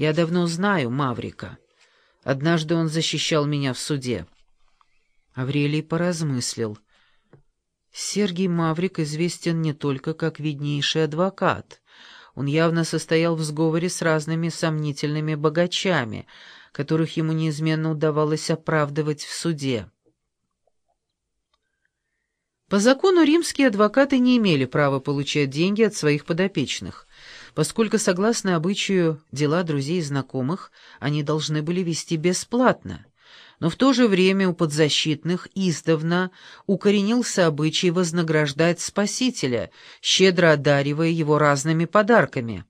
Я давно знаю Маврика. Однажды он защищал меня в суде». Аврелий поразмыслил. Сергий Маврик известен не только как виднейший адвокат. Он явно состоял в сговоре с разными сомнительными богачами, которых ему неизменно удавалось оправдывать в суде. По закону римские адвокаты не имели права получать деньги от своих подопечных, поскольку, согласно обычаю, дела друзей и знакомых они должны были вести бесплатно. Но в то же время у подзащитных издавна укоренился обычай вознаграждать спасителя, щедро одаривая его разными подарками.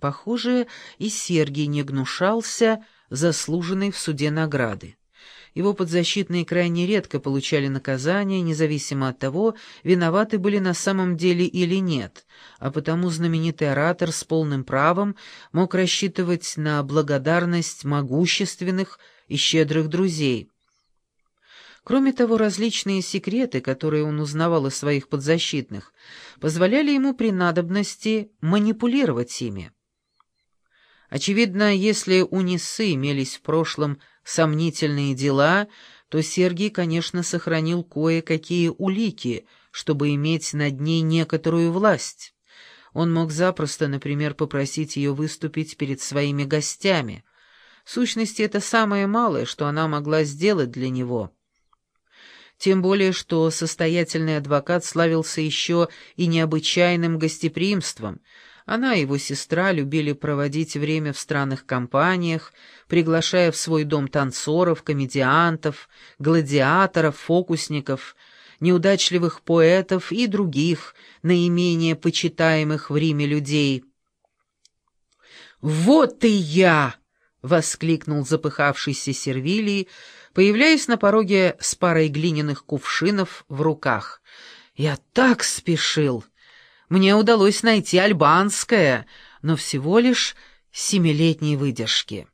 Похоже, и Сергий не гнушался заслуженной в суде награды. Его подзащитные крайне редко получали наказание, независимо от того, виноваты были на самом деле или нет, а потому знаменитый оратор с полным правом мог рассчитывать на благодарность могущественных и щедрых друзей. Кроме того, различные секреты, которые он узнавал из своих подзащитных, позволяли ему при надобности манипулировать ими. Очевидно, если у Нисы имелись в прошлом сомнительные дела, то Сергий, конечно, сохранил кое-какие улики, чтобы иметь над ней некоторую власть. Он мог запросто, например, попросить ее выступить перед своими гостями. В сущности, это самое малое, что она могла сделать для него. Тем более, что состоятельный адвокат славился еще и необычайным гостеприимством — она и его сестра любили проводить время в странных компаниях, приглашая в свой дом танцоров, комедиантов, гладиаторов, фокусников, неудачливых поэтов и других, наименее почитаемых в Риме людей. «Вот и я!» — воскликнул запыхавшийся Сервилий, появляясь на пороге с парой глиняных кувшинов в руках. «Я так спешил!» Мне удалось найти альбанское, но всего лишь семилетней выдержки.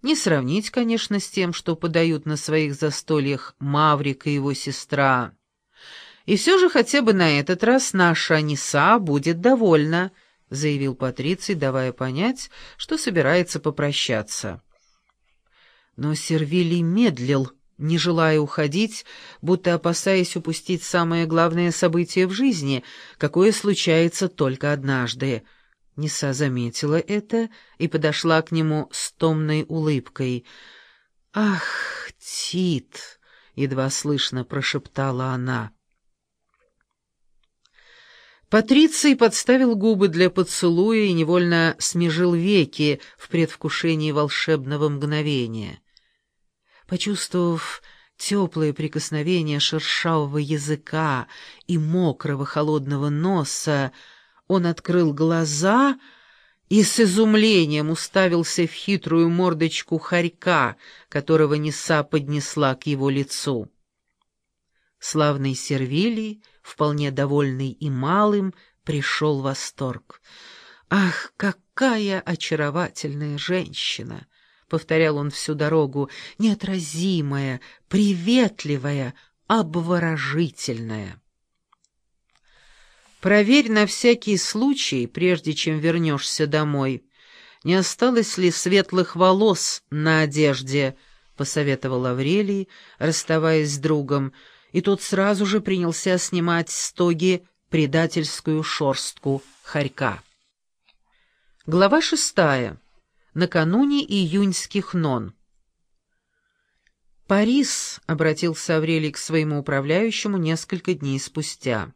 Не сравнить, конечно, с тем, что подают на своих застольях Маврик и его сестра. И все же хотя бы на этот раз наша Аниса будет довольна, — заявил Патриций, давая понять, что собирается попрощаться. Но Сервилий медлил, не желая уходить, будто опасаясь упустить самое главное событие в жизни, какое случается только однажды. Неса заметила это и подошла к нему с томной улыбкой. «Ах, Тит!» — едва слышно прошептала она. Патриций подставил губы для поцелуя и невольно смежил веки в предвкушении волшебного мгновения. Почувствовав теплое прикосновение шершавого языка и мокрого холодного носа, он открыл глаза и с изумлением уставился в хитрую мордочку хорька, которого Неса поднесла к его лицу. Славный Сервилий, вполне довольный и малым, пришел в восторг. «Ах, какая очаровательная женщина!» Повторял он всю дорогу, неотразимая, приветливая, обворожительная. Проверь на всякий случай, прежде чем вернешься домой, не осталось ли светлых волос на одежде, — посоветовал Аврелий, расставаясь с другом, и тот сразу же принялся снимать с тоги предательскую шорстку хорька. Глава шестая накануне июньских нон. «Парис», — обратился Аврелий к своему управляющему несколько дней спустя.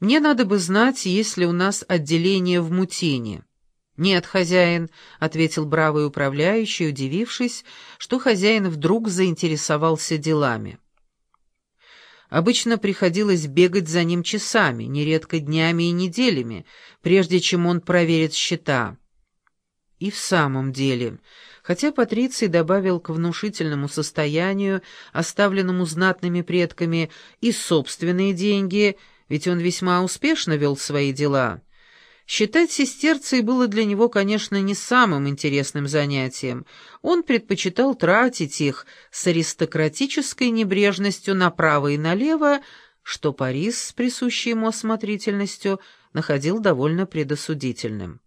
«Мне надо бы знать, есть ли у нас отделение в Мутине». «Нет, хозяин», — ответил бравый управляющий, удивившись, что хозяин вдруг заинтересовался делами. Обычно приходилось бегать за ним часами, нередко днями и неделями, прежде чем он проверит счета. И в самом деле, хотя Патриций добавил к внушительному состоянию, оставленному знатными предками, и собственные деньги, ведь он весьма успешно вел свои дела, считать сестерцей было для него, конечно, не самым интересным занятием. Он предпочитал тратить их с аристократической небрежностью направо и налево, что Парис с присущей ему осмотрительностью находил довольно предосудительным.